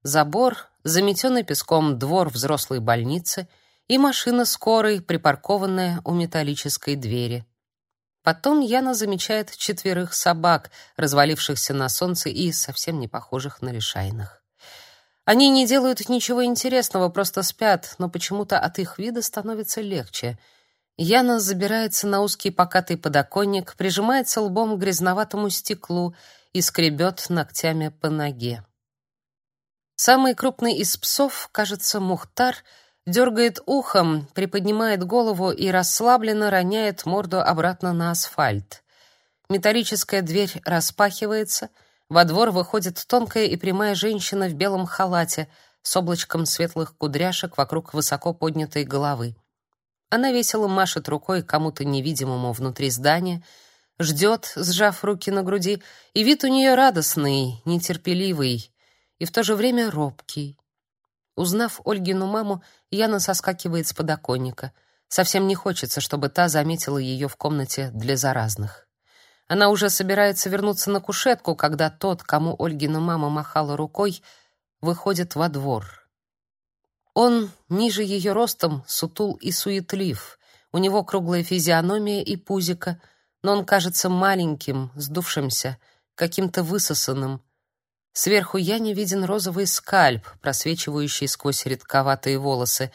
Speaker 1: Забор, заметенный песком двор взрослой больницы — и машина скорой, припаркованная у металлической двери. Потом Яна замечает четверых собак, развалившихся на солнце и совсем не похожих на лишайных. Они не делают ничего интересного, просто спят, но почему-то от их вида становится легче. Яна забирается на узкий покатый подоконник, прижимается лбом к грязноватому стеклу и скребет ногтями по ноге. Самый крупный из псов, кажется, Мухтар — дергает ухом, приподнимает голову и расслабленно роняет морду обратно на асфальт. Металлическая дверь распахивается, во двор выходит тонкая и прямая женщина в белом халате с облачком светлых кудряшек вокруг высоко поднятой головы. Она весело машет рукой кому-то невидимому внутри здания, ждет, сжав руки на груди, и вид у нее радостный, нетерпеливый и в то же время робкий. Узнав Ольгину маму, Яна соскакивает с подоконника. Совсем не хочется, чтобы та заметила ее в комнате для заразных. Она уже собирается вернуться на кушетку, когда тот, кому Ольгина мама махала рукой, выходит во двор. Он ниже ее ростом, сутул и суетлив. У него круглая физиономия и пузико, но он кажется маленьким, сдувшимся, каким-то высосанным, Сверху Яне виден розовый скальп, просвечивающий сквозь редковатые волосы.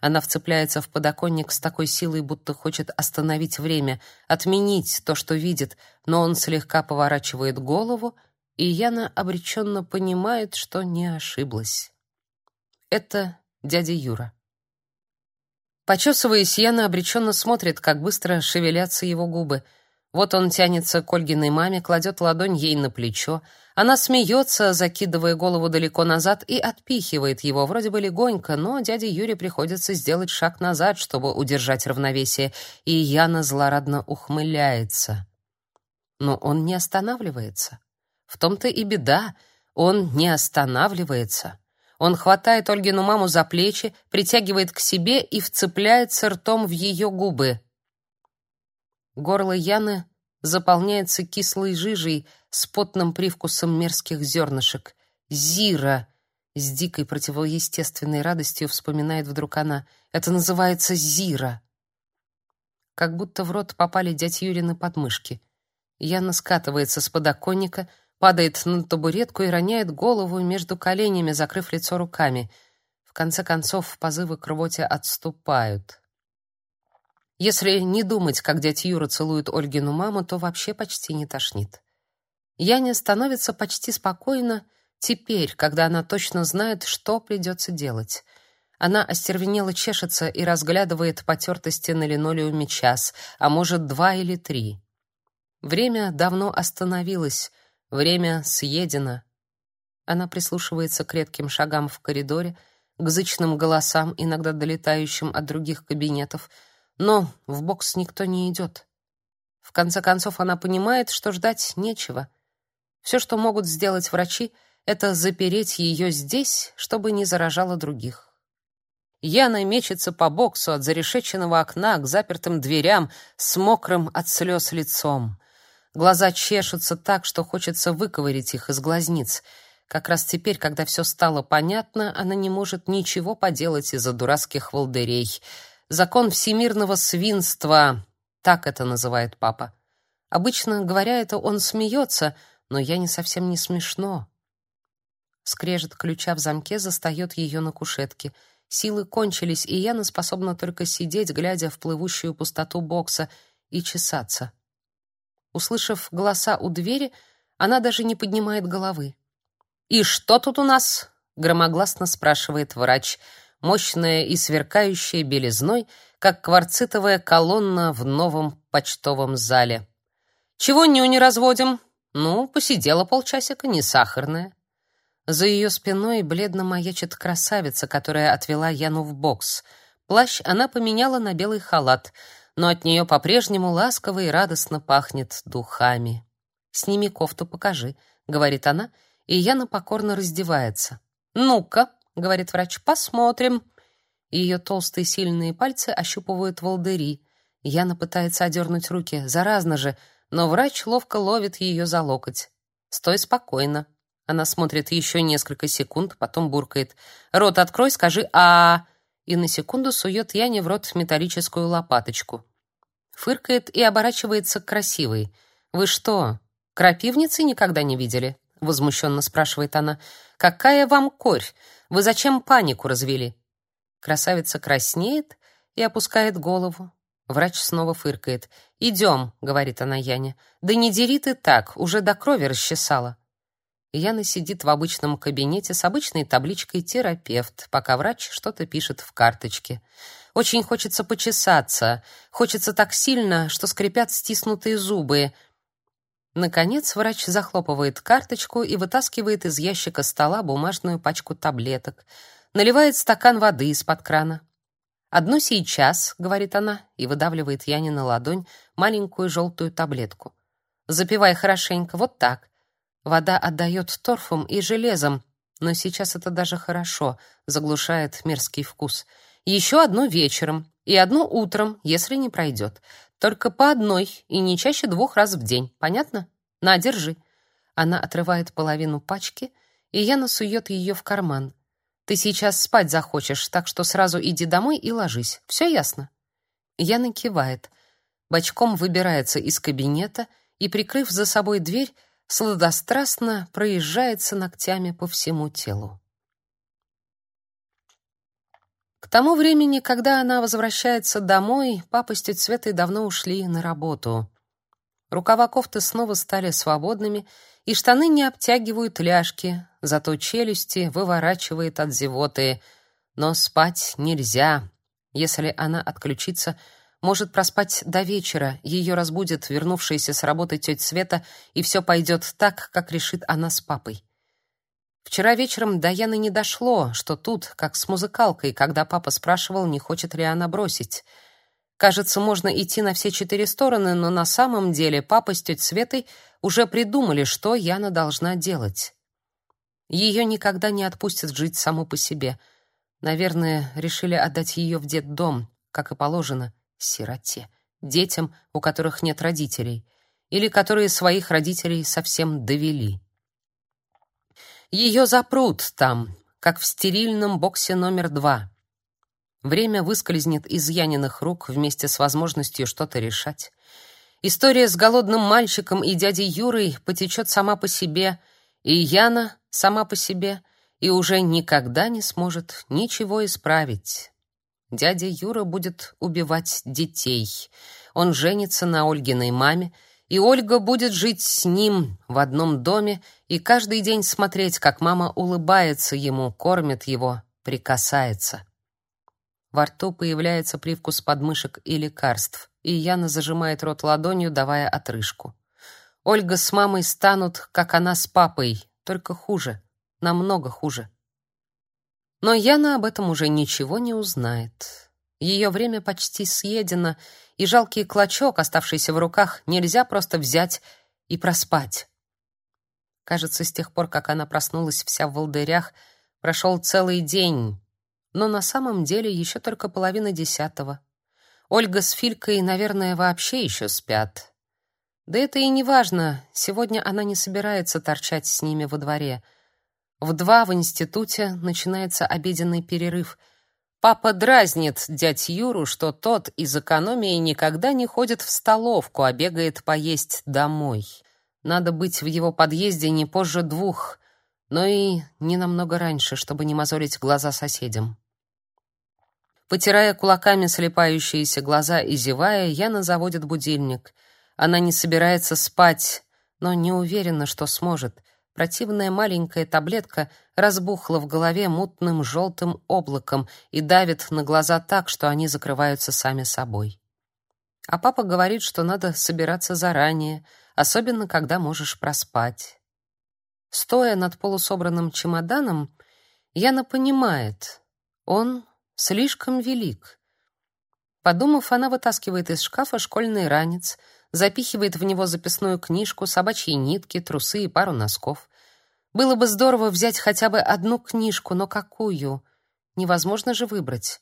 Speaker 1: Она вцепляется в подоконник с такой силой, будто хочет остановить время, отменить то, что видит, но он слегка поворачивает голову, и Яна обреченно понимает, что не ошиблась. Это дядя Юра. Почесываясь, Яна обреченно смотрит, как быстро шевелятся его губы — вот он тянется к Ольгиной маме, кладет ладонь ей на плечо. Она смеется, закидывая голову далеко назад и отпихивает его, вроде бы легонько, но дяде Юре приходится сделать шаг назад, чтобы удержать равновесие, и Яна злорадно ухмыляется. Но он не останавливается. В том-то и беда, он не останавливается. Он хватает Ольгину маму за плечи, притягивает к себе и вцепляется ртом в ее губы. Горло Яны заполняется кислой жижей с потным привкусом мерзких зернышек. Зира! С дикой противоестественной радостью вспоминает вдруг она. Это называется зира. как будто в рот попали дядь Юрины подмышки. Яна скатывается с подоконника, падает на табуретку и роняет голову между коленями, закрыв лицо руками. В конце концов, позывы к рвоте отступают. Если не думать, как дядь Юра целует Ольгину маму, то вообще почти не тошнит. Яне становится почти спокойно теперь, когда она точно знает, что придется делать. Она остервенело чешется и разглядывает потертости на линолеуме час, а может, два или три. Время давно остановилось, время съедено. Она прислушивается к редким шагам в коридоре, к зычным голосам, иногда долетающим от других кабинетов, но в бокс никто не идет. В конце концов она понимает, что ждать нечего. Все, что могут сделать врачи, это запереть ее здесь, чтобы не заражала других. Яна мечется по боксу от зарешеченного окна к запертым дверям с мокрым от слез лицом. Глаза чешутся так, что хочется выковырять их из глазниц. Как раз теперь, когда все стало понятно, она не может ничего поделать из-за дурацких волдырей. Закон всемирного свинства, так это называет папа. Обычно, говоря это, он смеется, но я не совсем не смешно. Скрежет ключа в замке застаёт ее на кушетке — Силы кончились, и Яна способна только сидеть, глядя в плывущую пустоту бокса, и чесаться. Услышав голоса у двери, она даже не поднимает головы. «И что тут у нас?» — громогласно спрашивает врач, мощная и сверкающая белизной, как кварцитовая колонна в новом почтовом зале. «Чего ню не разводим?» «Ну, посидела полчасика, не сахарная». За ее спиной бледно маячит красавица, которая отвела Яну в бокс. Плащ она поменяла на белый халат, но от нее по-прежнему ласково и радостно пахнет духами. «Сними кофту, покажи», — говорит она, и Яна покорно раздевается. «Ну-ка», — говорит врач, — «посмотрим». Ее толстые сильные пальцы ощупывают волдыри. Яна пытается одернуть руки, заразно же, но врач ловко ловит ее за локоть. «Стой спокойно», она смотрит еще несколько секунд, потом буркает. «Рот открой, скажи а, И на секунду сует Яне в рот металлическую лопаточку. Фыркает и оборачивается к красивой. «Вы что, крапивницы никогда не видели?» Возмущенно спрашивает она. «Какая вам корь? Вы зачем панику развели?» Красавица краснеет и опускает голову. Врач снова фыркает. «Идем», — говорит она Яне. «Да не дери ты так, уже до крови расчесала». Яна сидит в обычном кабинете с обычной табличкой «Терапевт», пока врач что-то пишет в карточке. Очень хочется почесаться. Хочется так сильно, что скрипят стиснутые зубы. Наконец врач захлопывает карточку и вытаскивает из ящика стола бумажную пачку таблеток. Наливает стакан воды из-под крана. «Одну сейчас», — говорит она, и выдавливает Яне на ладонь маленькую желтую таблетку. «Запивай хорошенько, вот так. Вода отдает торфом и железом, но сейчас это даже хорошо, заглушает мерзкий вкус. Еще одну вечером и одну утром, если не пройдет. Только по одной и не чаще двух раз в день. Понятно? На, держи. Она отрывает половину пачки, и Яна сует ее в карман. Ты сейчас спать захочешь, так что сразу иди домой и ложись. Все ясно? Яна кивает. Бочком выбирается из кабинета и, прикрыв за собой дверь, сладострастно проезжается ногтями по всему телу. К тому времени, когда она возвращается домой, папа с тетей Светой давно ушли на работу. Рукава кофты снова стали свободными, и штаны не обтягивают ляжки, зато челюсти выворачивает от зевоты. Но спать нельзя. Если она отключится, может проспать до вечера, ее разбудит вернувшаяся с работы тетя Света, и все пойдет так, как решит она с папой. Вчера вечером до Яны не дошло, что тут, как с музыкалкой, когда папа спрашивал, не хочет ли она бросить. Кажется, можно идти на все четыре стороны, но на самом деле папа с тетей Светой уже придумали, что Яна должна делать. Ее никогда не отпустят жить саму по себе. Наверное, решили отдать ее в детдом, как и положено сироте, детям, у которых нет родителей, или которые своих родителей совсем довели. Ее запрут там, как в стерильном боксе номер два. Время выскользнет из Яниных рук вместе с возможностью что-то решать. История с голодным мальчиком и дядей Юрой потечет сама по себе, и Яна сама по себе, и уже никогда не сможет ничего исправить. Дядя Юра будет убивать детей. Он женится на Ольгиной маме, и Ольга будет жить с ним в одном доме и каждый день смотреть, как мама улыбается ему, кормит его, прикасается. Во рту появляется привкус подмышек и лекарств, и Яна зажимает рот ладонью, давая отрыжку. Ольга с мамой станут, как она с папой, только хуже, намного хуже. Но Яна об этом уже ничего не узнает. Ее время почти съедено, и жалкий клочок, оставшийся в руках, нельзя просто взять и проспать. Кажется, с тех пор, как она проснулась вся в волдырях, прошел целый день, но на самом деле еще только половина десятого. Ольга с Филькой, наверное, вообще еще спят. Да это и не важно, сегодня она не собирается торчать с ними во дворе — в два в институте начинается обеденный перерыв. Папа дразнит дядь Юру, что тот из экономии никогда не ходит в столовку, а бегает поесть домой. Надо быть в его подъезде не позже двух, но и не намного раньше, чтобы не мозолить глаза соседям. Потирая кулаками слепающиеся глаза и зевая, Яна заводит будильник. Она не собирается спать, но не уверена, что сможет — Противная маленькая таблетка разбухла в голове мутным желтым облаком и давит на глаза так, что они закрываются сами собой. А папа говорит, что надо собираться заранее, особенно когда можешь проспать. Стоя над полусобранным чемоданом, Яна понимает, он слишком велик. Подумав, она вытаскивает из шкафа школьный ранец — запихивает в него записную книжку, собачьи нитки, трусы и пару носков. Было бы здорово взять хотя бы одну книжку, но какую? Невозможно же выбрать.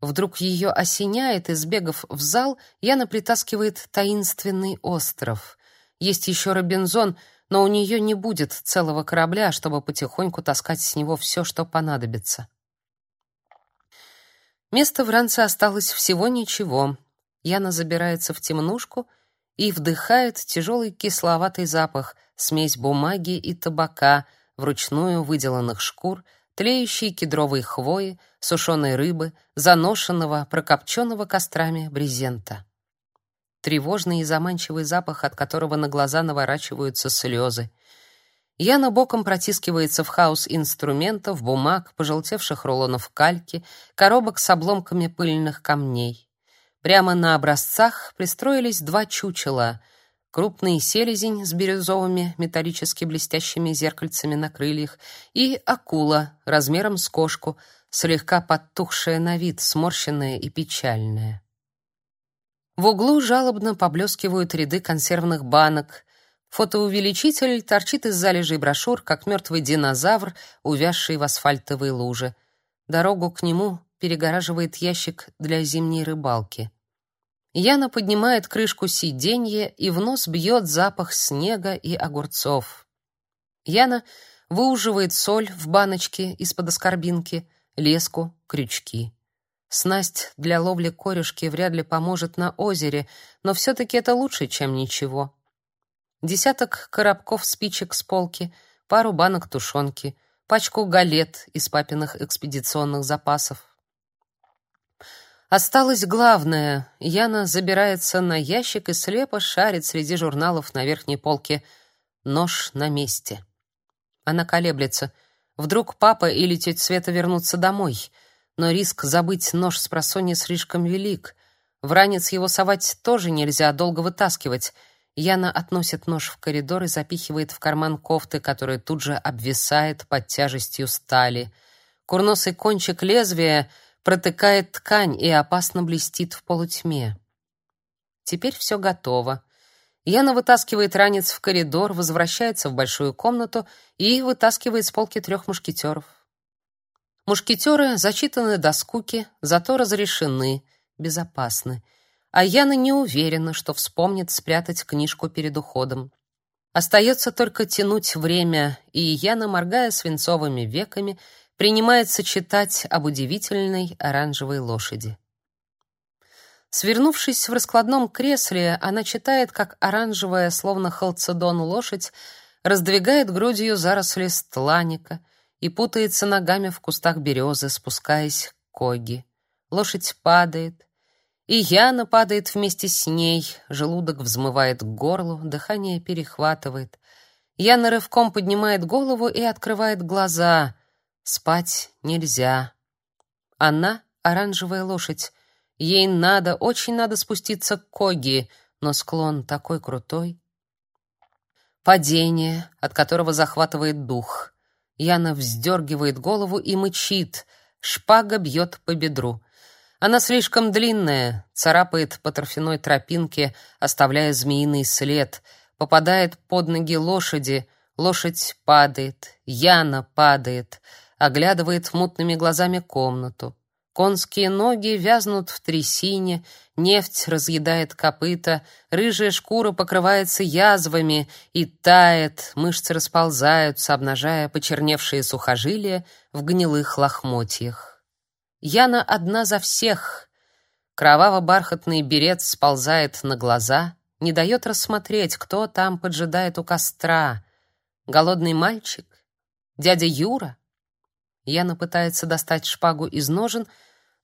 Speaker 1: Вдруг ее осеняет, и, сбегав в зал, Яна притаскивает таинственный остров. Есть еще Робинзон, но у нее не будет целого корабля, чтобы потихоньку таскать с него все, что понадобится. Места в ранце осталось всего ничего. Яна забирается в темнушку — и вдыхает тяжелый кисловатый запах, смесь бумаги и табака, вручную выделанных шкур, тлеющей кедровой хвои, сушеной рыбы, заношенного, прокопченного кострами брезента. Тревожный и заманчивый запах, от которого на глаза наворачиваются слезы. Яна боком протискивается в хаос инструментов, бумаг, пожелтевших рулонов кальки, коробок с обломками пыльных камней. Прямо на образцах пристроились два чучела: крупный селезень с бирюзовыми металлически блестящими зеркальцами на крыльях и акула размером с кошку, слегка подтухшая на вид, сморщенная и печальная. В углу жалобно поблескивают ряды консервных банок. Фотоувеличитель торчит из залежей брошюр, как мертвый динозавр, увязший в асфальтовой луже. Дорогу к нему перегораживает ящик для зимней рыбалки. Яна поднимает крышку сиденья, и в нос бьет запах снега и огурцов. Яна выуживает соль в баночке из-под аскорбинки, леску, крючки. Снасть для ловли корюшки вряд ли поможет на озере, но все-таки это лучше, чем ничего. Десяток коробков спичек с полки, пару банок тушенки, пачку галет из папиных экспедиционных запасов, Осталось главное. Яна забирается на ящик и слепо шарит среди журналов на верхней полке. Нож на месте. Она колеблется. Вдруг папа или тетя Света вернутся домой. Но риск забыть нож с просонья слишком велик. В ранец его совать тоже нельзя, долго вытаскивать. Яна относит нож в коридор и запихивает в карман кофты, которая тут же обвисает под тяжестью стали. Курносый кончик лезвия — протыкает ткань и опасно блестит в полутьме. Теперь все готово. Яна вытаскивает ранец в коридор, возвращается в большую комнату и вытаскивает с полки трех мушкетеров. Мушкетеры зачитаны до скуки, зато разрешены, безопасны. А Яна не уверена, что вспомнит спрятать книжку перед уходом. Остается только тянуть время, и Яна, моргая свинцовыми веками, принимается читать об удивительной оранжевой лошади. Свернувшись в раскладном кресле, она читает, как оранжевая, словно халцедон лошадь, раздвигает грудью заросли стланика и путается ногами в кустах березы, спускаясь к коги. Лошадь падает, и Яна падает вместе с ней, желудок взмывает к горлу, дыхание перехватывает. Яна рывком поднимает голову и открывает глаза. Спать нельзя. Она — оранжевая лошадь, Ей надо, очень надо спуститься к Коги, но склон такой крутой. Падение, от которого захватывает дух. Яна вздергивает голову и мычит. Шпага бьет по бедру. Она слишком длинная, царапает по торфяной тропинке, оставляя змеиный след, попадает под ноги лошади. Лошадь падает, Яна падает, оглядывает мутными глазами комнату. Конские ноги вязнут в трясине, нефть разъедает копыта, рыжая шкура покрывается язвами и тает, мышцы расползаются, обнажая почерневшие сухожилия в гнилых лохмотьях. Яна одна за всех. Кроваво-бархатный берет сползает на глаза, не дает рассмотреть, кто там поджидает у костра. Голодный мальчик? Дядя Юра? Яна пытается достать шпагу из ножен,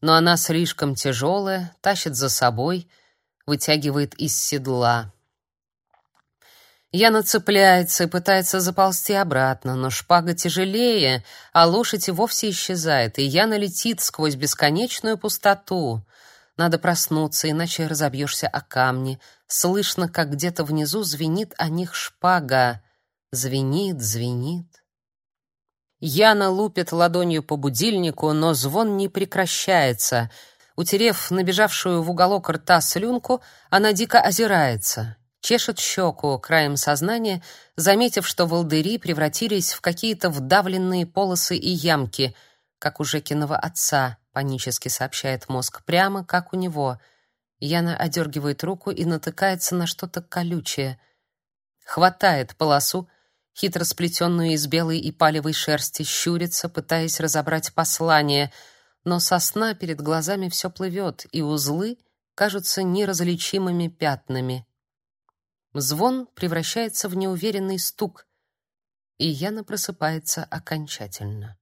Speaker 1: но она слишком тяжелая, тащит за собой, вытягивает из седла. Яна цепляется и пытается заползти обратно, но шпага тяжелее, а лошадь и вовсе исчезает, и Яна летит сквозь бесконечную пустоту. Надо проснуться, иначе разобьешься о камни. Слышно, как где-то внизу звенит о них шпага. Звенит, звенит. Яна лупит ладонью по будильнику, но звон не прекращается. Утерев набежавшую в уголок рта слюнку, она дико озирается, чешет щеку краем сознания, заметив, что волдыри превратились в какие-то вдавленные полосы и ямки, как у Жекиного отца, панически сообщает мозг, прямо как у него. Яна одергивает руку и натыкается на что-то колючее. Хватает полосу, хитро сплетенную из белой и палевой шерсти, щурится, пытаясь разобрать послание, но сосна перед глазами все плывет, и узлы кажутся неразличимыми пятнами. Звон превращается в неуверенный стук, и Яна просыпается окончательно.